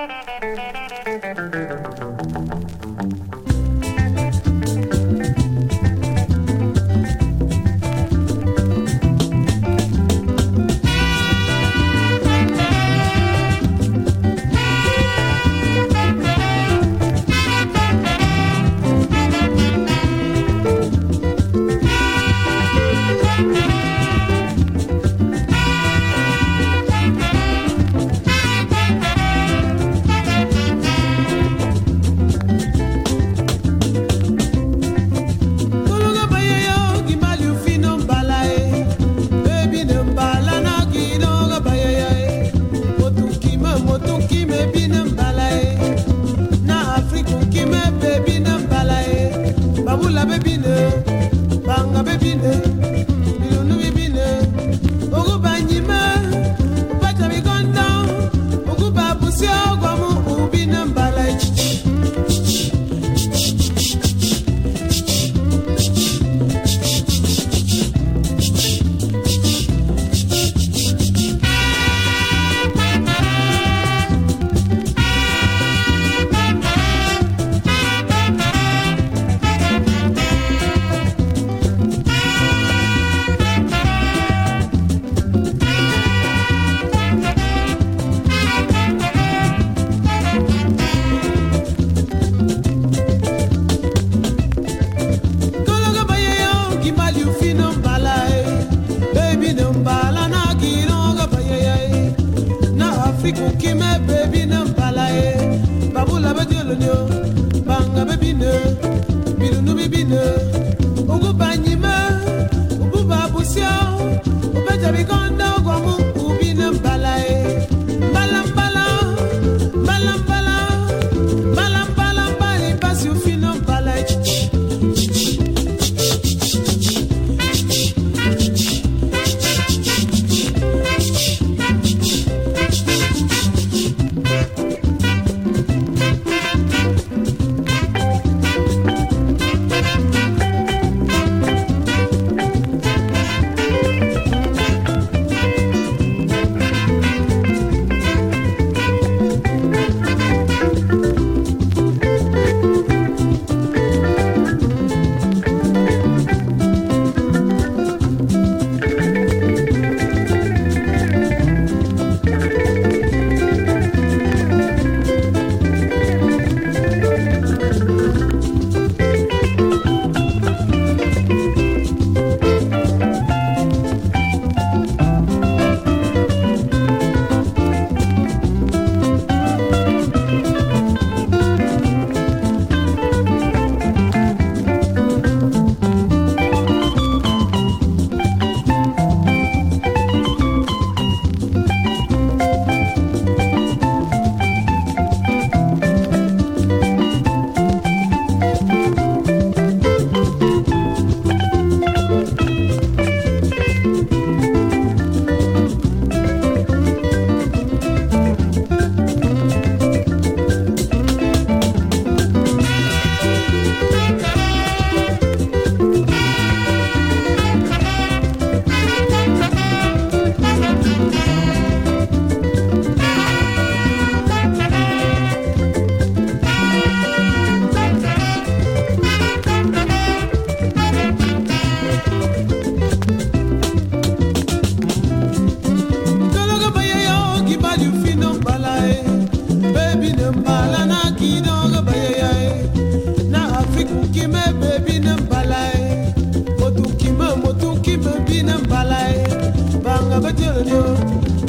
Thank you. la bébine. Bibine, au Banyima, Ubu babusya,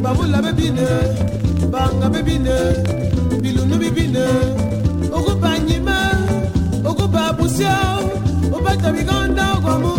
babula bebine banga bebine bilunu bibine okubanyima okubabusia obata bigonda okwamu